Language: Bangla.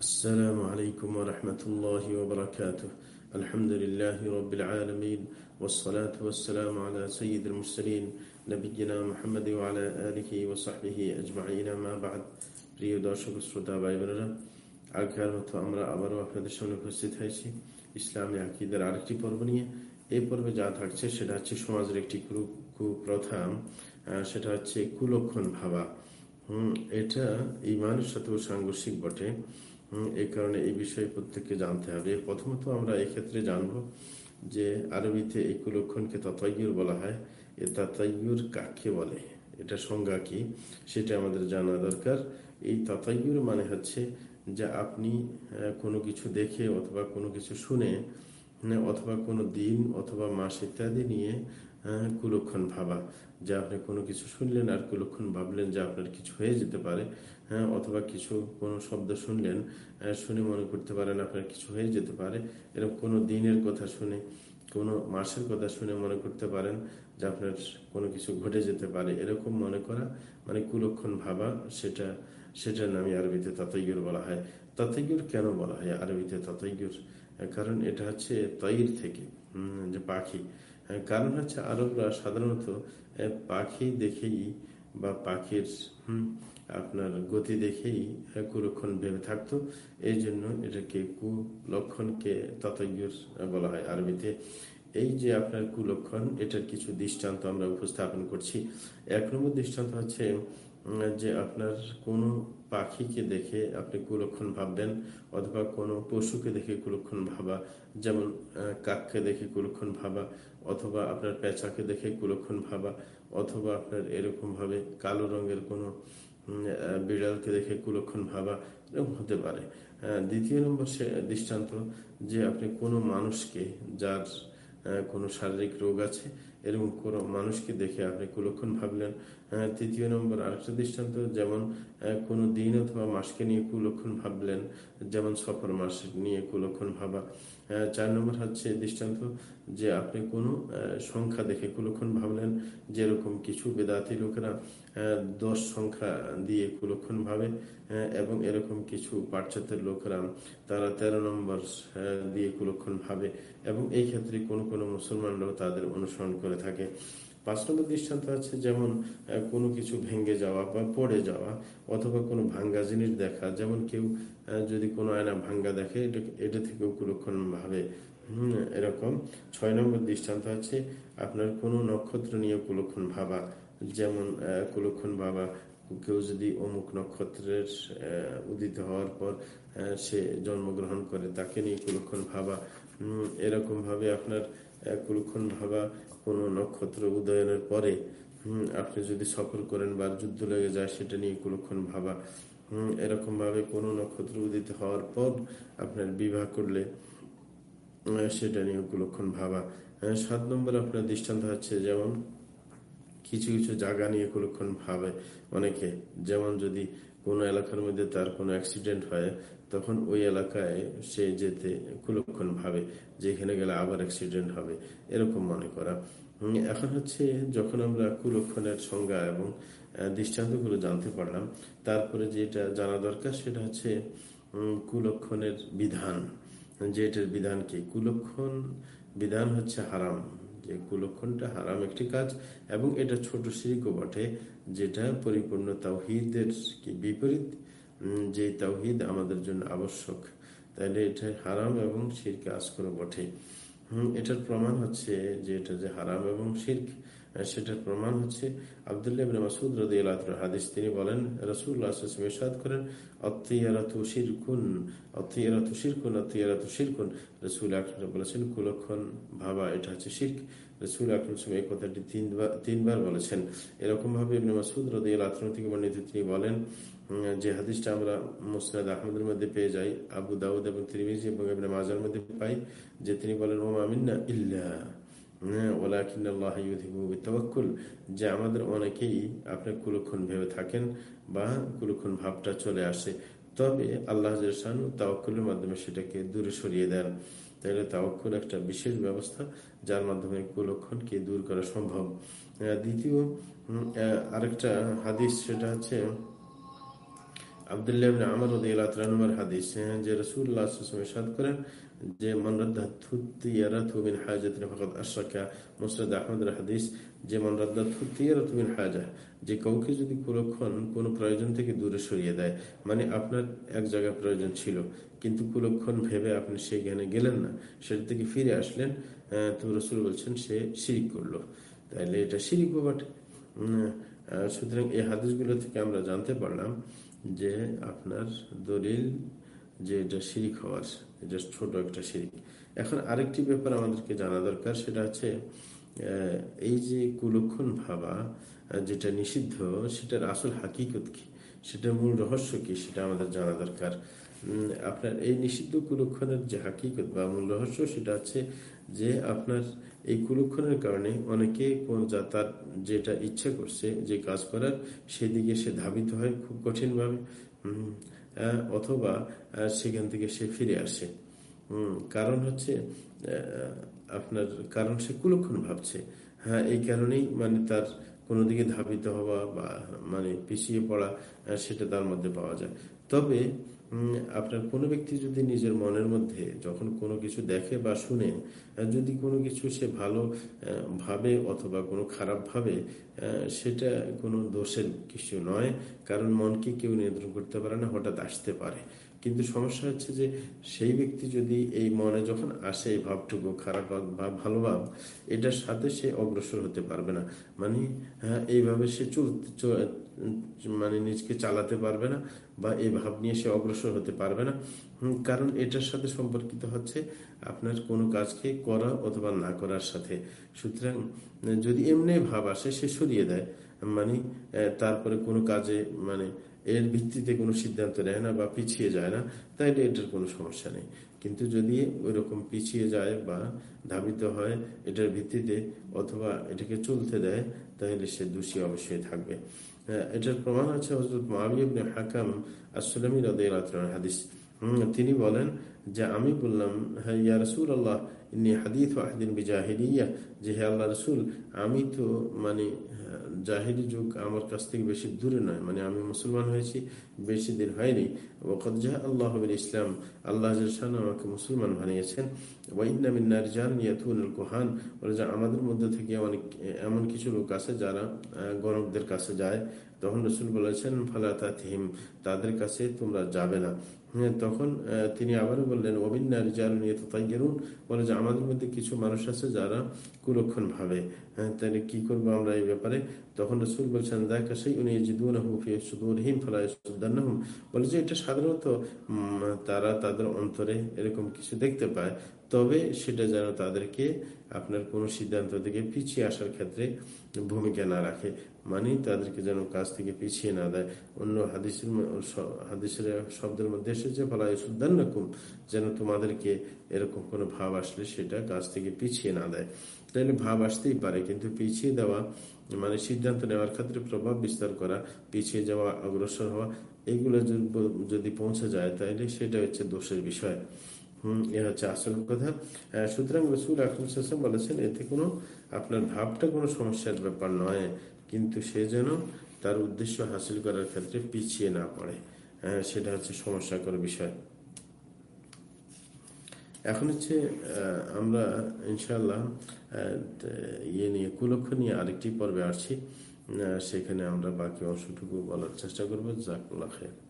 السلام عليكم ورحمة الله وبركاته الحمد لله رب العالمين والصلاة والسلام على سيد المرسلين نبينا محمد وعلى آله وصحبه أجمعين ما بعد প্রিয় দর্শক শ্রোতা ভাই বোনেরা আগের মতো আমরা আবারও আপনাদের সামনে উপস্থিত হয়েছি ইসলামী আকিদের আরেকটি পর্ব নিয়ে এই পর্বে যা থাকছে সেটা হচ্ছে সমাজের একটি কুপ্রথা সেটা হচ্ছে কুলক্ষণ ভাবা হম এটা ইমানের সাথেও সাংঘর্ষিক বটে এই কারণে এই বিষয়ে প্রত্যেককে জানতে হবে। প্রথমত আমরা এক্ষেত্রে জানব যে আরবিতে এই কুলক্ষণকে ততাইয়ুর বলা হয়। এ তাতাইয়ুর কাকে বলে? এটা সংজ্ঞা কি? সেটা আমাদের জানা দরকার। এই তাতাইয়ুর মানে হচ্ছে যে আপনি কোনো কিছু দেখে অথবা কোনো কিছু শুনে অথবা কোনো দিন অথবা মাস ইত্যাদি নিয়ে কুলক্ষণ ভাবা। যে আপনি কোনো কিছু শুনলেন আর কুলক্ষণ ভাবলেন যে আপনার কিছু হয়ে যেতে পারে হ্যাঁ অথবা কিছু কোনো শব্দ শুনলেন শুনে মনে করতে পারেন আপনার কিছু হয়ে যেতে পারে। এরকম কোনো দিনের কথা শুনে, কোনো মাসের কথা শুনে মনে করতে পারেন যে আপনার কোনো কিছু ঘটে যেতে পারে। এরকম মনে করা মানে কুলক্ষণ ভাবা, সেটা, সেটার নামে আরবিতে ততৈগুর বলা হয়। ততৈগুর কেন বলা হয়? আরবিতে ততৈগুর কারণ এটা হচ্ছে তৈর থেকে যে পাখি। কারণ হচ্ছে আরবরা সাধারণত পাখি দেখেই বা পাখির আপনার গতি দেখেই কুলক্ষণ ভেবে থাকতো। এই জন্য এটাকে কুলক্ষণকে ততজ্ঞর বলা হয় আরবিতে। এই যে আপনার কুলক্ষণ, এটার কিছু দৃষ্টান্ত আমরা উপস্থাপন করছি। এক নম্বর দৃষ্টান্ত হচ্ছে যে আপনার কোনো পাখিকে দেখে আপনি কুলক্ষণ ভাববেন অথবা কোনো পশুকে দেখে কুলক্ষণ ভাবা, যেমন কাককে দেখে কুলক্ষণ ভাবা, অথবা আপনার পেঁচাকে দেখে কুলক্ষণ ভাবা, অথবা আপনার এরকমভাবে কালো রঙের কোনো বিড়ালকে দেখে কুলক্ষণ ভাবা, এরকম হতে পারে। দ্বিতীয় নম্বর সে, দৃষ্টান্ত যে আপনি কোনো মানুষকে, যার কোনো শারীরিক রোগ আছে এরকম কোনো মানুষকে দেখে আপনি কুলক্ষণ ভাবলেন তৃতীয় নম্বর আরেকটা দৃষ্টান্ত, যেমন কোনো দিন অথবা মাসকে নিয়ে কুলক্ষণ ভাবলেন, যেমন সফর মাস নিয়ে কুলক্ষণ ভাবা। চার নম্বর হচ্ছে দৃষ্টান্ত যে আপনি কোনো সংখ্যা দেখে কুলক্ষণ ভাবলেন, যেরকম কিছু বেদাতি লোকেরা দশ সংখ্যা দিয়ে কুলক্ষণ ভাবে এবং এরকম কিছু পাশ্চাত্যের লোকেরা, তারা তেরো নম্বর দিয়ে কুলক্ষণ ভাবে, এবং এই ক্ষেত্রে কোনো কোনো মুসলমানরাও তাদের অনুসরণ করে থাকে। পাঁচ নম্বর দৃষ্টান্ত আছে যেমন কোনো কিছু ভেঙে যাওয়া বা পড়ে যাওয়া অথবা কোনো ভাঙ্গা জিনিস দেখা। যেমন কেউ যদি কোনো আয়না ভাঙ্গা দেখে, এটা থেকেও কুলক্ষণ ভাবে এরকম। ছয় নম্বর দৃষ্টান্ত আছে আপনার কোনো নক্ষত্র নিয়ে কুলক্ষণ ভাবা। যেমন কুলক্ষণ ভাবা, কেউ যদি অমুক নক্ষত্রের উদিত হওয়ার পর সে জন্মগ্রহণ করে, তাকে নিয়ে কুলক্ষণ ভাবা। এরকম ভাবে আপনার কুলক্ষণ ভাবা কোনো নক্ষত্র উদয়নের পরে আপনি যদি সফর করেন বা যুদ্ধ লেগে যায়, সেটা নিয়ে কুলক্ষণ ভাবা। এরকম ভাবে কোনো নক্ষত্র উদিত হওয়ার পর আপনার বিবাহ করলে সেটা নিয়ে কুলক্ষণ ভাবা। সাত নম্বর আপনার দৃষ্টান্ত হচ্ছে যেমন কিছু কিছু জায়গা নিয়ে কুলক্ষণ ভাবে অনেকে। যেমন যদি কোনো এলাকার মধ্যে তার কোনো অ্যাক্সিডেন্ট হয়, তখন ওই এলাকায় সে যেতে কুলক্ষণ ভাবে, যেখানে গেলে আবার অ্যাক্সিডেন্ট হবে, এরকম মনে করা। এখন হচ্ছে যখন আমরা কুলক্ষণের সংজ্ঞা এবং দৃষ্টান্তগুলো জানতে পারলাম, তারপরে যেটা জানা দরকার সেটা হচ্ছে কুলক্ষণের বিধান। যে এটার বিধান কি? কুলক্ষণ বিধান হচ্ছে হারাম। যে কুলক্ষণটা হারাম একটি কাজ এবং এটা ছোট সিরিকও বটে, যেটা পরিপূর্ণ তাওহিদের কি বিপরীত? যে তাওহিদ আমাদের জন্য আবশ্যক। তাহলে এটা হারাম এবং শিরকে করে বটে। এটার প্রমাণ হচ্ছে যে এটা যে হারাম এবং শির্ক সেটার প্রমাণ হচ্ছে আবদুল্লাহ মাসুদ রদি হাদিস। তিনি বলেন রসুল্লাহ সাদ করেন অত্তিয়ারাতু শিরকুন অত্তিয়ারাতু শিরকুন অত্তিয়ারাতু শিরকুন। রসুল আকরম বলেছেন, কুলক্ষণ ভাবা, এটা হচ্ছে শির্ক। রসুল আকরম এই কথাটি তিনবার তিনবার বলেছেন। এরকম ভাবে ইবনে মাসুদ রদি আল্লাহ থেকে বর্ণিত, তিনি বলেন যে হাদিসটা আমরা মুসনাদ আহমদের মধ্যে পেয়ে যাই, আবু দাউদ এবং ত্রিমিজ এবং ইবনে মাজার মধ্যে পাই, যে তিনি বলেন ওম আমিন্না ইল্লা যে আমাদের অনেকেই আপনি কুলক্ষণ ভেবে থাকেন বা কুলক্ষণ ভাবটা চলে আসে, তবে আল্লাহ তাওকুলের মাধ্যমে সেটাকে দূরে সরিয়ে দেন। তাহলে তাওকুল একটা বিশেষ ব্যবস্থা যার মাধ্যমে কুলক্ষণকে দূর করা সম্ভব। দ্বিতীয় আরেকটা হাদিস সেটা হচ্ছে আবদুল্লাহ আমর হাদিস যে করেন যে হাদিস, যে যে কাউকে যদি কুলক্ষণ কোনো প্রয়োজন থেকে দূরে সরিয়ে দেয় মানে আপনার এক জায়গায় প্রয়োজন ছিল, কিন্তু কুলক্ষণ ভেবে আপনি সেখানে গেলেন না, সেটা থেকে ফিরে আসলেন তো রসুল বলছেন সে শিরিক করল। তাইলে এটা শিরিক বটে সুতরাং এই হাদিসগুলো থেকে আমরা জানতে পারলাম যে আপনার দলিল যে এটা শিরিক হওয়ার, এটা ছোট একটা শিরিক। এখন আরেকটি ব্যাপার আমাদেরকে জানা দরকার, সেটা হচ্ছে এই যে কুলক্ষণ ভাবা যেটা নিষিদ্ধ, সেটার আসল হাকিকত কি? সেটার মূল রহস্য কি? সেটা আমাদের জানা দরকার। আপনার এই নিষিদ্ধ কুলক্ষণের যে হাকিকত বা মূল রহস্য সেটা হচ্ছে যে আপনার এই কুলক্ষণের কারণে অনেকে কোন তার যেটা ইচ্ছা করছে, যে কাজ করার, সেদিকে সে ধাবিত হয় খুব কঠিনভাবে। অথবা সেখান থেকে সে ফিরে আসে। কারণ হচ্ছে আপনার কারণ সে কুলক্ষণ ভাবছে। হ্যাঁ এই কারণেই মানে তার কোনো দিকে ধাবিত হওয়া বা মানে পিছিয়ে পড়া সেটা তার মধ্যে পাওয়া যায়। তবে আপনার কোনো ব্যক্তি যদি নিজের মনের মধ্যে যখন কোনো কিছু দেখে বা শুনে যদি কোনো কিছু সে ভালো ভাবে অথবা কোনো খারাপ ভাবে সেটা কোনো দোষের কিছু নয়, কারণ মনকে কেউ নিয়ন্ত্রণ করতে পারে না, হঠাৎ আসতে পারে। কিন্তু সমস্যা হচ্ছে যে সেই ব্যক্তি যদি এই মনে যখন আসে এই ভাবটুকু, খারাপ বা ভালো ভাব, এটার সাথে সে অগ্রসর হতে পারবে না। মানে হ্যাঁ এইভাবে সে চলতে মানে নিজকে চালাতে পারবে না বা এই ভাব নিয়ে সে অগ্রসর হতে পারবে না। কারণ এটার সাথে সম্পর্কিত হচ্ছে আপনার কোনো কাজকে করা অথবা না করার সাথে। সুতরাং, যদি এমনি ভাব আসে, সে সরিয়ে দেয়। মানে তারপরে কোনো কাজে মানে এর ভিত্তিতে কোনো সিদ্ধান্ত নেয় না বা পিছিয়ে যায় না, তাইলে এটার কোনো সমস্যা নেই। কিন্তু যদি ওই রকম পিছিয়ে যায় বা ধাবিত হয় এটার ভিত্তিতে অথবা এটাকে চলতে দেয়, তাহলে সে দোষী অবশ্যই থাকবে। এটার প্রমাণ আছে হজরত মাবিবনে হাকাম আসলামী রদের হাদিস। তিনি বলেন যে আমি বললাম হ্যাঁ ইয়ারসুল আল্লাহ আমি তো মানে জাহিরি যুগ আমার কাছ থেকে বেশি দূরে নয় মানে আমি মুসলমান হয়েছি, বেশি দিন হয়নি। ওকদ্জাহ আল্লাহ ইসলাম, আল্লাহ আমাকে মুসলমান বানিয়েছেন। কোহান যে আমাদের মধ্যে থেকে অনেক, এমন কিছু লোক আছে যারা গণকদের কাছে যায়। তখন রসুল বলেছেন ফালাতা থিম তাদের কাছে তোমরা যাবে না। তখন তিনি আবারও বললেন অবিন্যার যার নিয়ে তাইগেরুন বলে যে আমাদের মধ্যে কিছু মানুষ আছে যারা কুলক্ষণ ভাবে। হ্যাঁ তাহলে কি করব আমরা এই ব্যাপারে? তখন রসুল বলছেন দেখা সেই উনি জিদুরহিম হুম বলে যে এটা সাধারণত তারা তাদের অন্তরে এরকম কিছু দেখতে পায়। তবে সেটা যেন তাদেরকে আপনার কোন সিদ্ধান্ত থেকে পিছিয়ে আসার ক্ষেত্রে ভূমিকা না রাখে। মানে তাদেরকে যেন কাজ থেকে পিছিয়ে না দেয়। অন্য হাদিসের হাদিসের শব্দের মধ্যে এসেছে ফলাইসুদ্দান্নকুম যেন তোমাদেরকে এরকম কোনো ভাব আসলে সেটা কাজ থেকে পিছিয়ে না দেয়। তাহলে ভাব আসতেই পারে, কিন্তু পিছিয়ে দেওয়া মানে সিদ্ধান্ত নেওয়ার ক্ষেত্রে প্রভাব বিস্তার করা, পিছিয়ে যাওয়া, অগ্রসর হওয়া, এগুলো যদি পৌঁছে যায়, তাহলে সেটা হচ্ছে দোষের বিষয়। হচ্ছে বলেছেন, এতে আপনার ভাবটা কোনো সমস্যার ব্যাপার নয়, কিন্তু সে যেন তার উদ্দেশ্য হাসিল করার ক্ষেত্রে পিছিয়ে না পড়ে। সেটা হচ্ছে সমস্যাকর বিষয়। এখন হচ্ছে আমরা ইনশাল্লাহ ইয়ে নিয়ে, কুলক্ষ নিয়ে আরেকটি পর্বে আসছি। সেখানে আমরা বাকি অংশটুকু বলার চেষ্টা করব। জাকুল্লাহ খেয়ে